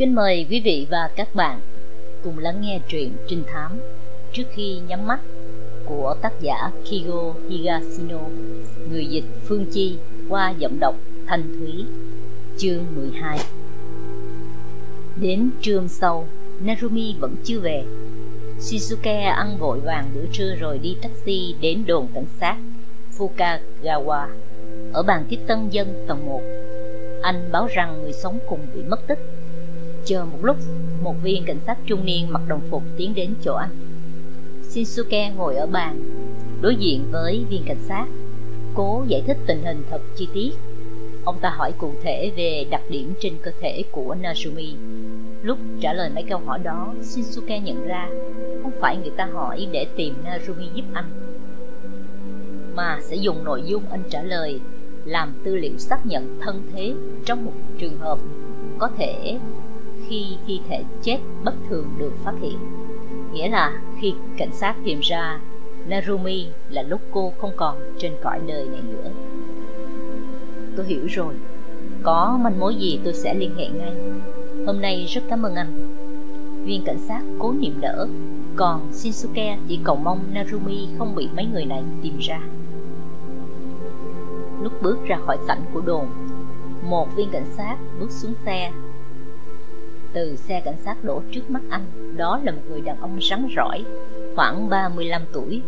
Kính mời quý vị và các bạn cùng lắng nghe truyện trinh thám trước khi nhắm mắt của tác giả Kigo Higashino, người dịch Phương Chi qua giọng đọc Thanh Thúy, chương 12. Đến trưa sau, Narumi vẫn chưa về. Shizuke ăn vội vàng bữa trưa rồi đi taxi đến đồn cảnh sát Fukagawa ở bàn tiếp tân dân tầng 1. Anh báo rằng người sống cùng bị mất tích Chờ một lúc, một viên cảnh sát trung niên mặc đồng phục tiến đến chỗ anh. Shinsuke ngồi ở bàn, đối diện với viên cảnh sát, cố giải thích tình hình thật chi tiết. Ông ta hỏi cụ thể về đặc điểm trên cơ thể của Nazumi. Lúc trả lời mấy câu hỏi đó, Shinsuke nhận ra không phải người ta hỏi để tìm Narumi giúp anh, mà sẽ dùng nội dung anh trả lời làm tư liệu xác nhận thân thế trong một trường hợp có thể khi thi thể chết bất thường được phát hiện. Nghĩa là khi cảnh sát tìm ra Narumi là lúc cô không còn trên cõi đời này nữa. Tôi hiểu rồi. Có manh mối gì tôi sẽ liên hệ ngay. Hôm nay rất cảm ơn anh. Viên cảnh sát cố niệm đỡ, còn Shinsuke chỉ cầu mong Narumi không bị mấy người này tìm ra. Lúc bước ra khỏi sảnh của đồn, một viên cảnh sát bước xuống xe từ xe cảnh sát đổ trước mắt anh. Đó là một người đàn ông rắn rỏi, Khoảng 35 tuổi.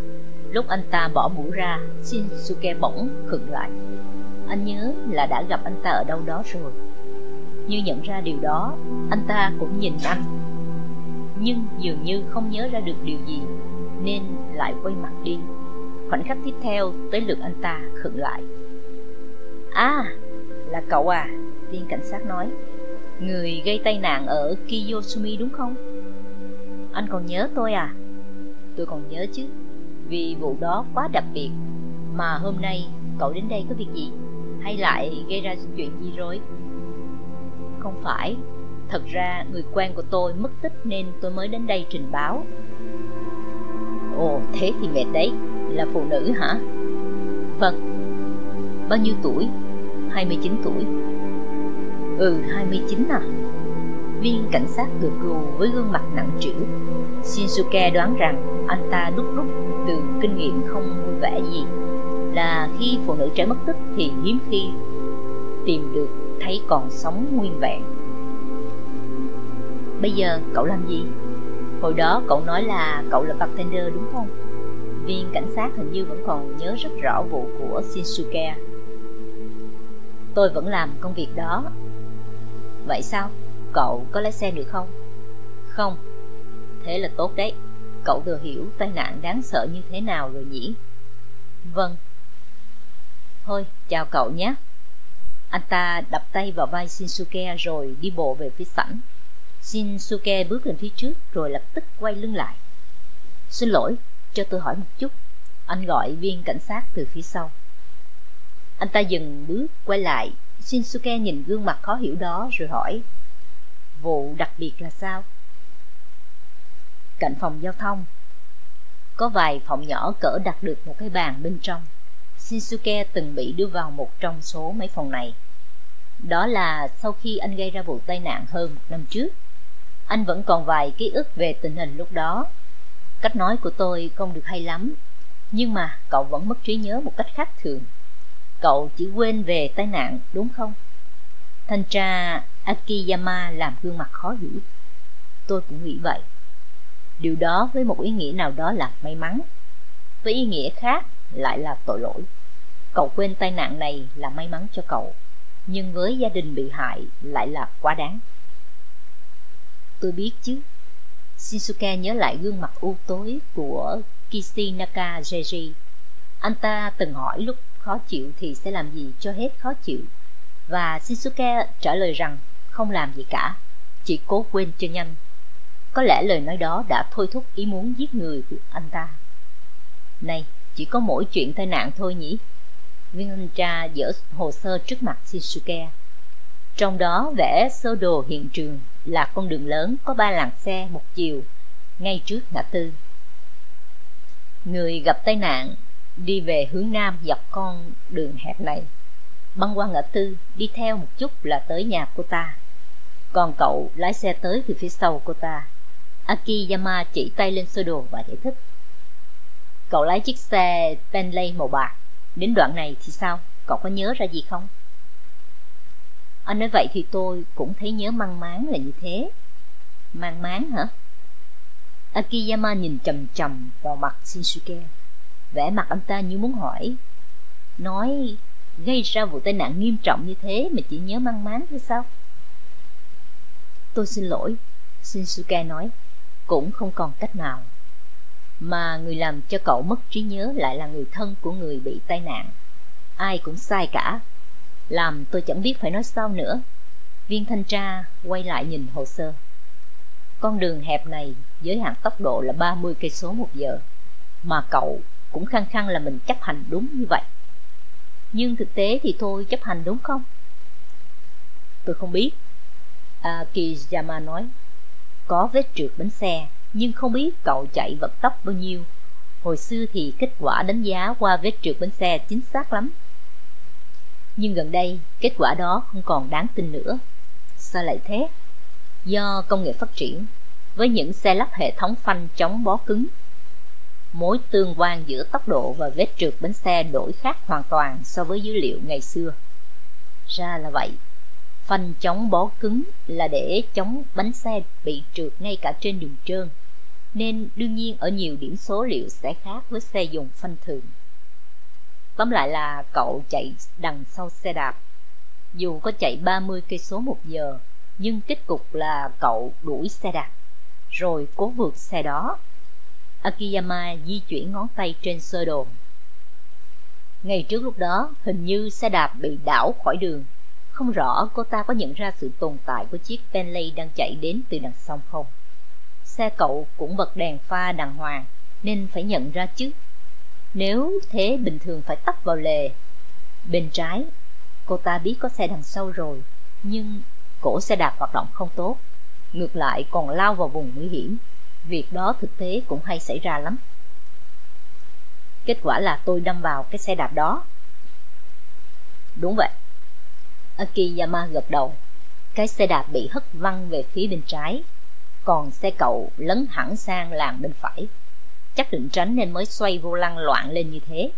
Lúc anh ta bỏ mũ ra, Shinsuke bỗng khựng lại. Anh nhớ là đã gặp anh ta ở đâu đó rồi. Như nhận ra điều đó, Anh ta cũng nhìn anh. Nhưng dường như không nhớ ra được điều gì, Nên lại quay mặt đi. Khoảnh khắc tiếp theo, tới lượt anh ta khựng lại. À là cậu à Viên cảnh sát nói. Người gây tai nạn ở Kiyosumi đúng không? Anh còn nhớ tôi à? Tôi còn nhớ chứ Vì vụ đó quá đặc biệt Mà hôm nay cậu đến đây có việc gì? Hay lại gây ra chuyện gì rồi? Không phải Thật ra người quen của tôi mất tích nên tôi mới đến đây trình báo Ồ, thế thì mệt đấy Là phụ nữ hả? Vâng Bao nhiêu tuổi? 29 tuổi Ừ 29 à. Viên cảnh sát gật gù với gương mặt nặng trĩu. Shinsuke đoán rằng anh ta đúc rút từ kinh nghiệm không vui vẻ gì. Là khi phụ nữ trẻ mất tích thì hiếm khi tìm được thấy còn sống nguyên vẹn. Bây giờ cậu làm gì? Hồi đó cậu nói là cậu là bartender đúng không? Viên cảnh sát hình như vẫn còn nhớ rất rõ vụ của Shinsuke. Tôi vẫn làm công việc đó. Vậy sao? Cậu có lái xe được không? Không. Thế là tốt đấy. Cậu vừa hiểu tai nạn đáng sợ như thế nào rồi nhỉ? Vâng. Thôi, chào cậu nhé. Anh ta đập tay vào vai Shinsuke rồi đi bộ về phía sảnh. Shinsuke bước lên phía trước rồi lập tức quay lưng lại. Xin lỗi, cho tôi hỏi một chút. Anh gọi viên cảnh sát từ phía sau. Anh ta dừng bước quay lại. Shinsuke nhìn gương mặt khó hiểu đó rồi hỏi, Vụ đặc biệt là sao? Cạnh phòng giao thông. Có vài phòng nhỏ cỡ đặt được một cái bàn bên trong. Shinsuke từng bị đưa vào một trong số mấy phòng này. Đó là sau khi anh gây ra vụ tai nạn hơn một năm trước. Anh vẫn còn vài ký ức về tình hình lúc đó. Cách nói của tôi không được hay lắm, Nhưng mà cậu vẫn mất trí nhớ một cách khác thường. Cậu chỉ quên về tai nạn, đúng không? Thanh tra Akiyama làm gương mặt khó hiểu. Tôi cũng nghĩ vậy. Điều đó với một ý nghĩa nào đó là may mắn. Với ý nghĩa khác lại là tội lỗi. Cậu quên tai nạn này là may mắn cho cậu, Nhưng với gia đình bị hại lại là quá đáng. Tôi biết chứ. Shinsuke nhớ lại gương mặt u tối của Kishinaka Jeji Anh ta từng hỏi lúc khó chịu thì sẽ làm gì cho hết khó chịu? Và Shinsuke trả lời rằng không làm gì cả, chỉ cố quên cho nhanh. Có lẽ lời nói đó đã thôi thúc ý muốn giết người của anh ta. Này, chỉ có mỗi chuyện tai nạn thôi nhỉ? Viên thanh tra dỡ hồ sơ trước mặt Shinsuke. Trong đó vẽ sơ đồ hiện trường là con đường lớn có ba làn xe một chiều, ngay trước ngã tư. Người gặp tai nạn đi về hướng nam dọc con đường hẹp này băng qua ngã tư, đi theo một chút là tới nhà cô ta Còn cậu lái xe tới từ phía sau cô ta. Akiyama chỉ tay lên sơ đồ và giải thích. Cậu lái chiếc xe Bentley màu bạc. Đến đoạn này thì sao? Cậu có nhớ ra gì không? Anh nói vậy thì tôi cũng thấy nhớ mang máng là như thế. Mang máng hả? Akiyama nhìn chầm chầm vào mặt Shinsuke. Vẻ mặt anh ta như muốn hỏi. Nói gây ra vụ tai nạn nghiêm trọng như thế mà chỉ nhớ mang máng hay sao? Tôi xin lỗi, Shinsuke nói, cũng không còn cách nào. Mà người làm cho cậu mất trí nhớ lại là người thân của người bị tai nạn. Ai cũng sai cả. Làm tôi chẳng biết phải nói sao nữa. Viên thanh tra quay lại nhìn hồ sơ. Con đường hẹp này giới hạn tốc độ là 30 cây số một giờ, mà cậu cũng khăng khăng là mình chấp hành đúng như vậy. Nhưng thực tế thì tôi chấp hành đúng không? Tôi không biết. À, Akiyama nói. Có vết trượt bánh xe, nhưng không biết cậu chạy vận tốc bao nhiêu. Hồi xưa thì kết quả đánh giá qua vết trượt bánh xe chính xác lắm. Nhưng gần đây, kết quả đó không còn đáng tin nữa. Sao lại thế? Do công nghệ phát triển, với những xe lắp hệ thống phanh chống bó cứng mối tương quan giữa tốc độ và vết trượt bánh xe đổi khác hoàn toàn so với dữ liệu ngày xưa. Ra là vậy, phanh chống bó cứng là để chống bánh xe bị trượt ngay cả trên đường trơn, nên đương nhiên ở nhiều điểm số liệu sẽ khác với xe dùng phanh thường. Tóm lại là cậu chạy đằng sau xe đạp. Dù có chạy 30 cây số một giờ, nhưng kết cục là cậu đuổi xe đạp, rồi cố vượt xe đó Akiyama di chuyển ngón tay trên sơ đồ. Ngay trước lúc đó, hình như xe đạp bị đảo khỏi đường. Không rõ cô ta có nhận ra sự tồn tại của chiếc Bentley đang chạy đến từ đằng sau không. Xe cậu cũng bật đèn pha đàng hoàng, nên phải nhận ra chứ. Nếu thế bình thường phải tấp vào lề. Bên trái, cô ta biết có xe đằng sau rồi, nhưng cổ xe đạp hoạt động không tốt. Ngược lại còn lao vào vùng nguy hiểm Việc đó thực tế cũng hay xảy ra lắm. Kết quả là tôi đâm vào cái xe đạp đó. Đúng vậy. Akiyama gật đầu. Cái xe đạp bị hất văng về phía bên trái. Còn xe cậu lấn hẳn sang làng bên phải. Chắc định tránh nên mới xoay vô lăng loạn lên như thế.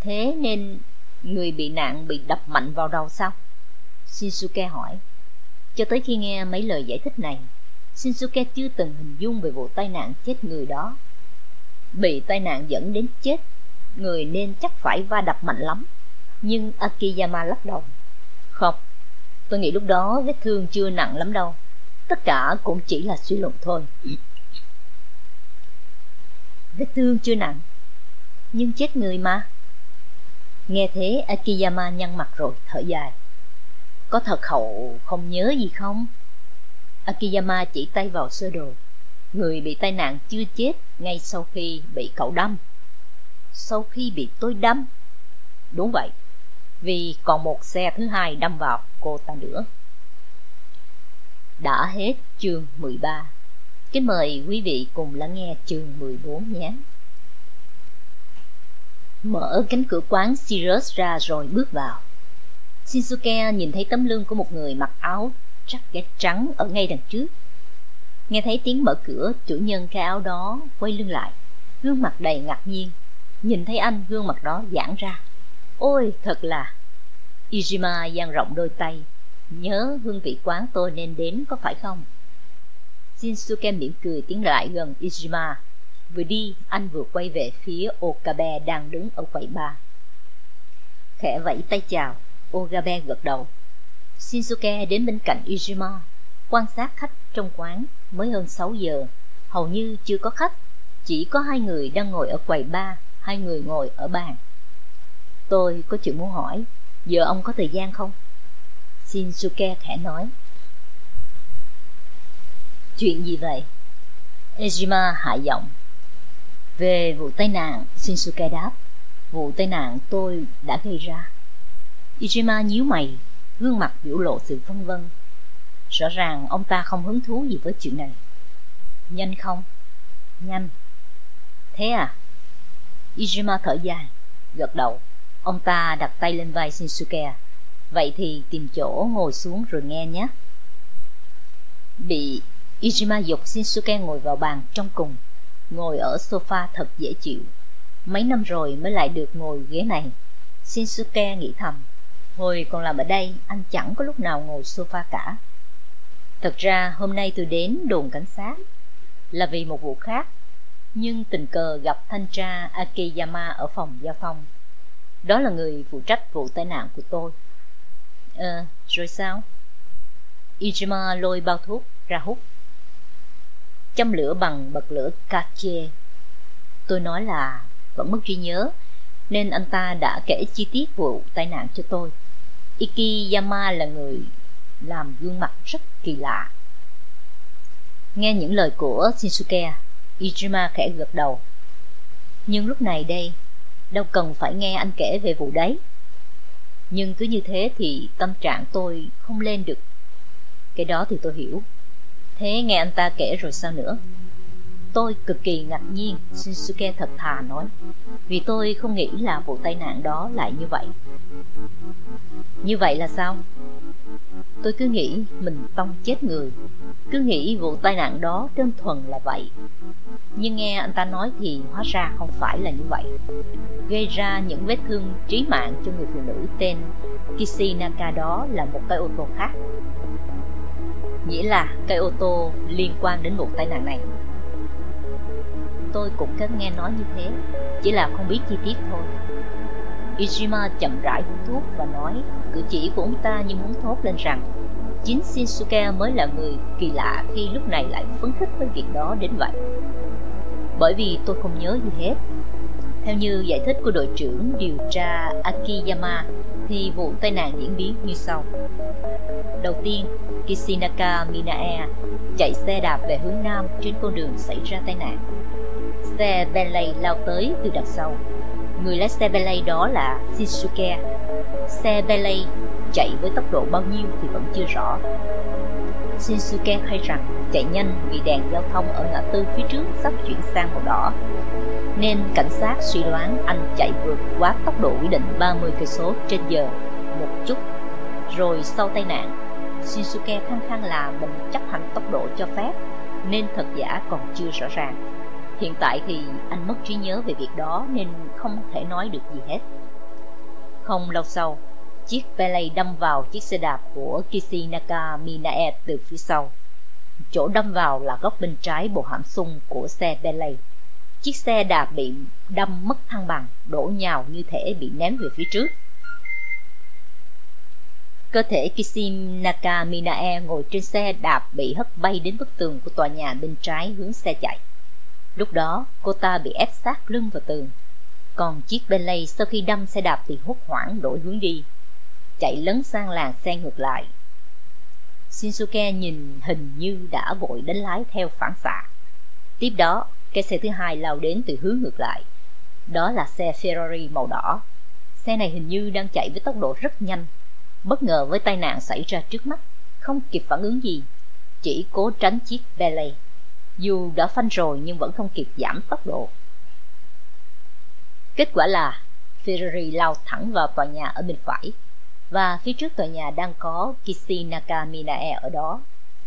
Thế nên người bị nạn bị đập mạnh vào đầu sao? Shinsuke hỏi. Cho tới khi nghe mấy lời giải thích này Shinsuke chưa từng hình dung về vụ tai nạn chết người đó. Bị tai nạn dẫn đến chết, người nên chắc phải va đập mạnh lắm. Nhưng Akiyama lắc đầu. Không, tôi nghĩ lúc đó vết thương chưa nặng lắm đâu. Tất cả cũng chỉ là suy luận thôi. Vết thương chưa nặng, nhưng chết người mà. Nghe thế Akiyama nhăn mặt rồi thở dài. Có thật hậu không nhớ gì không? Akiyama chỉ tay vào sơ đồ. Người bị tai nạn chưa chết ngay sau khi bị cậu đâm. Sau khi bị tôi đâm? Đúng vậy, vì còn một xe thứ hai đâm vào cô ta nữa. Đã hết chương 13. Kính mời quý vị cùng lắng nghe chương 14 nhé. Mở cánh cửa quán Sirius ra rồi bước vào. Shinsuke nhìn thấy tấm lưng của một người mặc áo jacket trắng ở ngay đằng trước. Nghe thấy tiếng mở cửa, chủ nhân cái áo đó quay lưng lại, gương mặt đầy ngạc nhiên. Nhìn thấy anh, gương mặt đó giãn ra. Ôi, thật là... Ijima dang rộng đôi tay. Nhớ hương vị quán tôi nên đến có phải không? Shinsuke mỉm cười tiến lại gần Ijima. Vừa đi, anh vừa quay về phía Okabe đang đứng ở quầy bar. Khẽ vẫy tay chào, Okabe gật đầu. Shinsuke đến bên cạnh Ijima, quan sát khách trong quán mới hơn 6 giờ, hầu như chưa có khách, chỉ có hai người đang ngồi ở quầy bar, hai người ngồi ở bàn. Tôi có chuyện muốn hỏi, giờ ông có thời gian không? Shinsuke khẽ nói. Chuyện gì vậy? Ejima hạ giọng. Về vụ tai nạn, Shinsuke đáp. Vụ tai nạn tôi đã gây ra. Ijima nhíu mày, gương mặt biểu lộ sự phân vân. Rõ ràng ông ta không hứng thú gì với chuyện này. Nhanh không? Nhanh. Thế à? Ijima thở dài, gật đầu. Ông ta đặt tay lên vai Shinsuke. Vậy thì tìm chỗ ngồi xuống rồi nghe nhé. bị Ijima dục Shinsuke ngồi vào bàn trong cùng, ngồi ở sofa thật dễ chịu. Mấy năm rồi mới lại được ngồi ghế này. Shinsuke nghĩ thầm, hồi còn làm ở đây, anh chẳng có lúc nào ngồi sofa cả. Thật ra hôm nay tôi đến đồn cảnh sát là vì một vụ khác, nhưng tình cờ gặp thanh tra Akiyama ở phòng giao thông. Đó là người phụ trách vụ tai nạn của tôi. Ờ, rồi sao? Ijima lôi bao thuốc ra hút. Châm lửa bằng bật lửa Cartier. Tôi nói là vẫn mất trí nhớ, nên anh ta đã kể chi tiết vụ tai nạn cho tôi. Ikiyama là người làm gương mặt rất kỳ lạ. Nghe những lời của Shinsuke, Ijima khẽ gật đầu. Nhưng lúc này đây, đâu cần phải nghe anh kể về vụ đấy. Nhưng cứ như thế thì tâm trạng tôi không lên được. Cái đó thì tôi hiểu. Thế nghe anh ta kể rồi sao nữa? Tôi cực kỳ ngạc nhiên, Shinsuke thật thà nói, vì tôi không nghĩ là vụ tai nạn đó lại như vậy. Như vậy là sao? Tôi cứ nghĩ mình tông chết người, cứ nghĩ vụ tai nạn đó đơn thuần là vậy. Nhưng nghe anh ta nói thì hóa ra không phải là như vậy. Gây ra những vết thương trí mạng cho người phụ nữ tên Kishinaka đó là một cây ô tô khác. Nghĩa là cây ô tô liên quan đến vụ tai nạn này tôi cũng có nghe nói như thế Chỉ là không biết chi tiết thôi Ijima chậm rãi hút thuốc và nói Cử chỉ của ông ta như muốn thốt lên rằng Chính Shinsuke mới là người kỳ lạ khi lúc này lại phấn khích với việc đó đến vậy. Bởi vì tôi không nhớ gì hết. Theo như giải thích của đội trưởng điều tra Akiyama Thì vụ tai nạn diễn biến như sau. Đầu tiên, Kishinaka Minae chạy xe đạp về hướng Nam trên con đường xảy ra tai nạn. Xe Bentley lao tới từ đằng sau. Người lái xe Bentley đó là Shinsuke Xe Bentley chạy với tốc độ bao nhiêu thì vẫn chưa rõ Shinsuke khai rằng chạy nhanh vì đèn giao thông ở ngã tư phía trước sắp chuyển sang màu đỏ nên cảnh sát suy đoán anh chạy vượt quá tốc độ quy định 30 cây số trên giờ một chút. Rồi sau tai nạn, Shinsuke khăng khăng là mình chấp hành tốc độ cho phép nên thật giả còn chưa rõ ràng. Hiện tại thì anh mất trí nhớ về việc đó nên không thể nói được gì hết. Không lâu sau, chiếc Pele đâm vào chiếc xe đạp của Kishinaka Minae từ phía sau. Chỗ đâm vào là góc bên trái bộ hãm xung của xe Pele. Chiếc xe đạp bị đâm mất thăng bằng, đổ nhào như thể bị ném về phía trước. Cơ thể Kishinaka Minae ngồi trên xe đạp bị hất bay đến bức tường của tòa nhà bên trái hướng xe chạy. Lúc đó, cô ta bị ép sát lưng vào tường. Còn chiếc Bentley sau khi đâm xe đạp thì hốt hoảng đổi hướng đi, chạy lấn sang làng xe ngược lại. Shinsuke nhìn hình như đã vội đánh lái theo phản xạ. Tiếp đó, cái xe thứ hai lao đến từ hướng ngược lại. Đó là xe Ferrari màu đỏ. Xe này hình như đang chạy với tốc độ rất nhanh. Bất ngờ với tai nạn xảy ra trước mắt, không kịp phản ứng gì, chỉ cố tránh chiếc Bentley. Dù đã phanh rồi nhưng vẫn không kịp giảm tốc độ. Kết quả là Ferrari lao thẳng vào tòa nhà ở bên phải và phía trước tòa nhà đang có Kishi Nakaminae ở đó.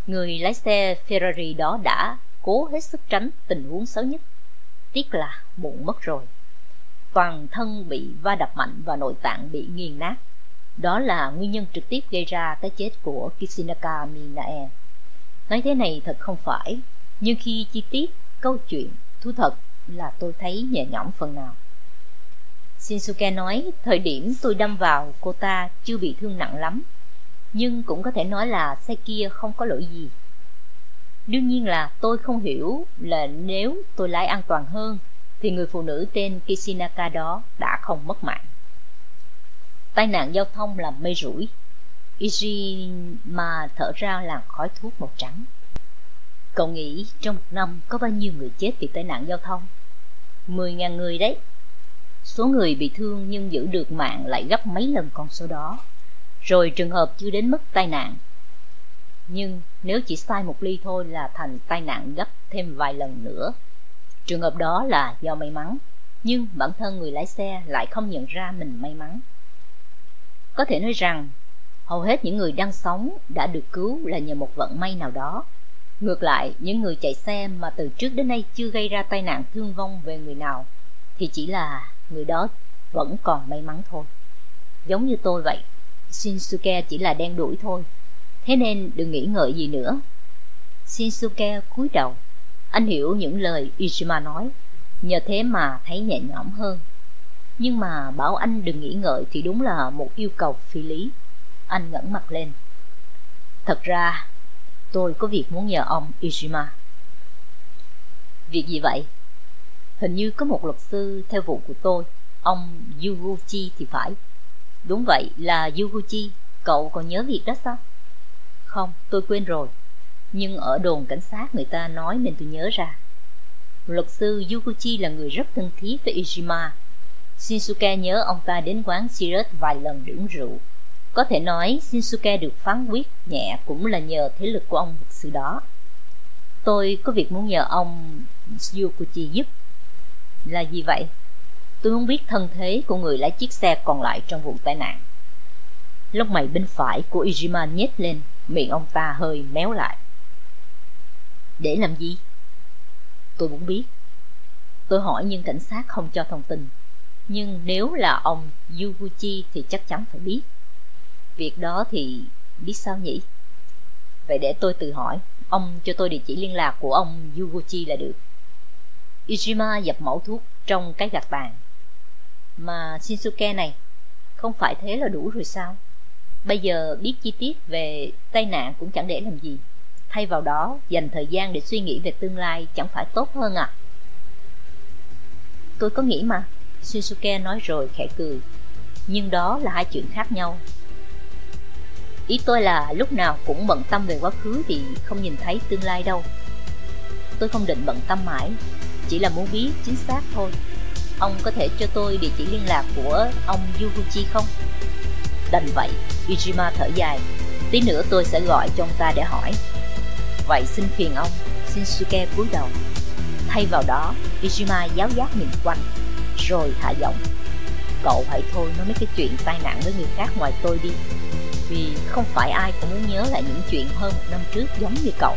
Người lái xe Ferrari đó đã cố hết sức tránh tình huống xấu nhất. Tiếc là muộn mất rồi. Toàn thân bị va đập mạnh và nội tạng bị nghiền nát. Đó là nguyên nhân trực tiếp gây ra cái chết của Kishinaka Minae. Nói thế này thật không phải nhưng khi chi tiết câu chuyện thú thật là tôi thấy nhẹ nhõm phần nào. Shinsuke nói, thời điểm tôi đâm vào cô ta chưa bị thương nặng lắm, nhưng cũng có thể nói là xe kia không có lỗi gì. Đương nhiên là tôi không hiểu là nếu tôi lái an toàn hơn, thì người phụ nữ tên Kishinaka đó đã không mất mạng. Tai nạn giao thông làm mây rủi. Ijima thở ra làn khói thuốc màu trắng. Cậu nghĩ trong một năm có bao nhiêu người chết vì tai nạn giao thông? 10.000 người đấy. Số người bị thương nhưng giữ được mạng lại gấp mấy lần con số đó. Rồi trường hợp chưa đến mức tai nạn. Nhưng nếu chỉ sai một ly thôi là thành tai nạn gấp thêm vài lần nữa. Trường hợp đó là do may mắn, nhưng bản thân người lái xe lại không nhận ra mình may mắn. Có thể nói rằng, hầu hết những người đang sống đã được cứu là nhờ một vận may nào đó Ngược lại, những người chạy xe mà từ trước đến nay chưa gây ra tai nạn thương vong về người nào thì chỉ là người đó vẫn còn may mắn thôi. Giống như tôi vậy, Shinsuke chỉ là đen đuổi thôi. Thế nên đừng nghĩ ngợi gì nữa. Shinsuke cúi đầu. Anh hiểu những lời Ishima nói, nhờ thế mà thấy nhẹ nhõm hơn. Nhưng mà bảo anh đừng nghĩ ngợi thì đúng là một yêu cầu phi lý. Anh ngẩng mặt lên. Thật ra, tôi có việc muốn nhờ ông Ishima. Việc gì vậy? Hình như có một luật sư theo vụ của tôi, ông Yuguchi thì phải. Đúng vậy, là Yuguchi, cậu còn nhớ việc đó sao? Không, tôi quên rồi. Nhưng ở đồn cảnh sát người ta nói nên tôi nhớ ra. Luật sư Yuguchi là người rất thân thiết với Ishima. Shinsuke nhớ ông ta đến quán Sirius vài lần để uống rượu. Có thể nói Shinsuke được phán quyết nhẹ cũng là nhờ thế lực của ông thực sự đó. Tôi có việc muốn nhờ ông Yuguchi giúp. Là gì vậy? Tôi muốn biết thân thế của người lái chiếc xe còn lại trong vụ tai nạn. Lông mày bên phải của Ijima nhếch lên, miệng ông ta hơi méo lại. Để làm gì? Tôi muốn biết. Tôi hỏi nhưng cảnh sát không cho thông tin. Nhưng nếu là ông Yuguchi thì chắc chắn phải biết. Việc đó thì biết sao nhỉ? Vậy để tôi tự hỏi, ông cho tôi địa chỉ liên lạc của ông Yuguchi là được. Ijima dập mẫu thuốc trong cái gạt bàn. Mà Shinsuke này, không phải thế là đủ rồi sao? Bây giờ biết chi tiết về tai nạn cũng chẳng để làm gì. Thay vào đó, dành thời gian để suy nghĩ về tương lai chẳng phải tốt hơn à? Tôi có nghĩ mà, Shinsuke nói rồi khẽ cười. Nhưng đó là hai chuyện khác nhau. Ý tôi là lúc nào cũng bận tâm về quá khứ thì không nhìn thấy tương lai đâu. Tôi không định bận tâm mãi, chỉ là muốn biết chính xác thôi. Ông có thể cho tôi địa chỉ liên lạc của ông Yuguchi không? Đành vậy, Ijima thở dài. Tí nữa tôi sẽ gọi cho ông ta để hỏi. Vậy xin phiền ông, Shinsuke cúi đầu. Thay vào đó, Ijima giáo giác nhìn quanh, rồi hạ giọng. Cậu hãy thôi nói mấy cái chuyện tai nạn với người khác ngoài tôi đi. Vì không phải ai cũng muốn nhớ lại những chuyện hơn một năm trước giống như cậu.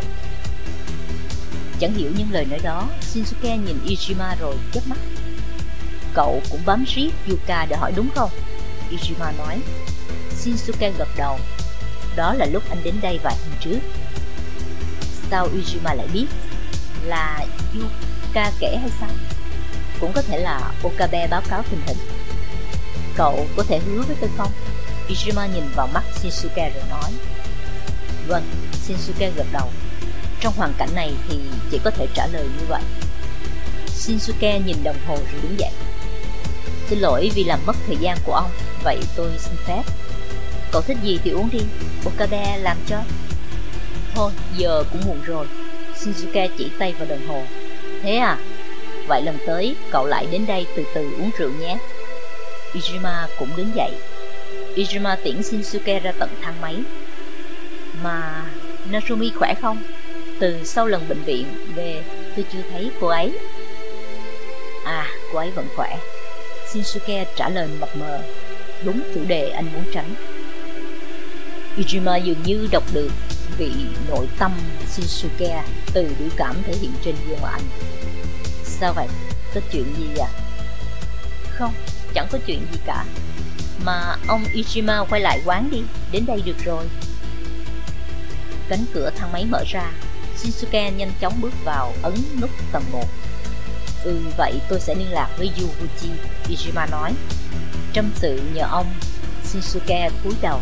Chẳng hiểu những lời nói đó, Shinsuke nhìn Ijima rồi chớp mắt. Cậu cũng bám riết Yuka để hỏi đúng không? Ijima nói. Shinsuke gật đầu. Đó là lúc anh đến đây vài hôm trước. Sao Ijima lại biết? Là Yuka kể hay sao? Cũng có thể là Okabe báo cáo tình hình. Cậu có thể hứa với tôi không? Ishima nhìn vào mắt Shinsuke rồi nói. Vâng, Shinsuke gật đầu. Trong hoàn cảnh này thì chỉ có thể trả lời như vậy. Shinsuke nhìn đồng hồ rồi đứng dậy. Xin lỗi vì làm mất thời gian của ông, vậy tôi xin phép. Cậu thích gì thì uống đi, Okabe làm cho. Thôi, giờ cũng muộn rồi. Shinsuke chỉ tay vào đồng hồ. Thế à? Vậy lần tới cậu lại đến đây từ từ uống rượu nhé. Ijima cũng đứng dậy. Ijima tiễn Shinsuke ra tận thang máy. Mà Narumi khỏe không? Từ sau lần bệnh viện về tôi chưa thấy cô ấy. À, cô ấy vẫn khỏe. Shinsuke trả lời mập mờ. Đúng chủ đề anh muốn tránh. Ijima dường như đọc được vị nội tâm Shinsuke từ biểu cảm thể hiện trên gương mặt anh. Sao vậy? Có chuyện gì à? Không, chẳng có chuyện gì cả. Mà ông Ijima quay lại quán đi, đến đây được rồi. Cánh cửa thang máy mở ra, Shinsuke nhanh chóng bước vào ấn nút tầng 1. Ừ vậy tôi sẽ liên lạc với Yuguchi, Ijima nói. Trâm sự nhờ ông, Shinsuke cúi đầu,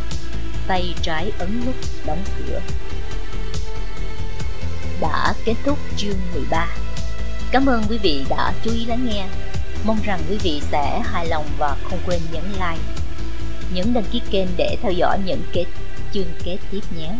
tay trái ấn nút đóng cửa. Đã kết thúc chương 13. Cảm ơn quý vị đã chú ý lắng nghe. Mong rằng quý vị sẽ hài lòng và không quên nhấn like, nhấn đăng ký kênh để theo dõi những kết chương kế tiếp nhé.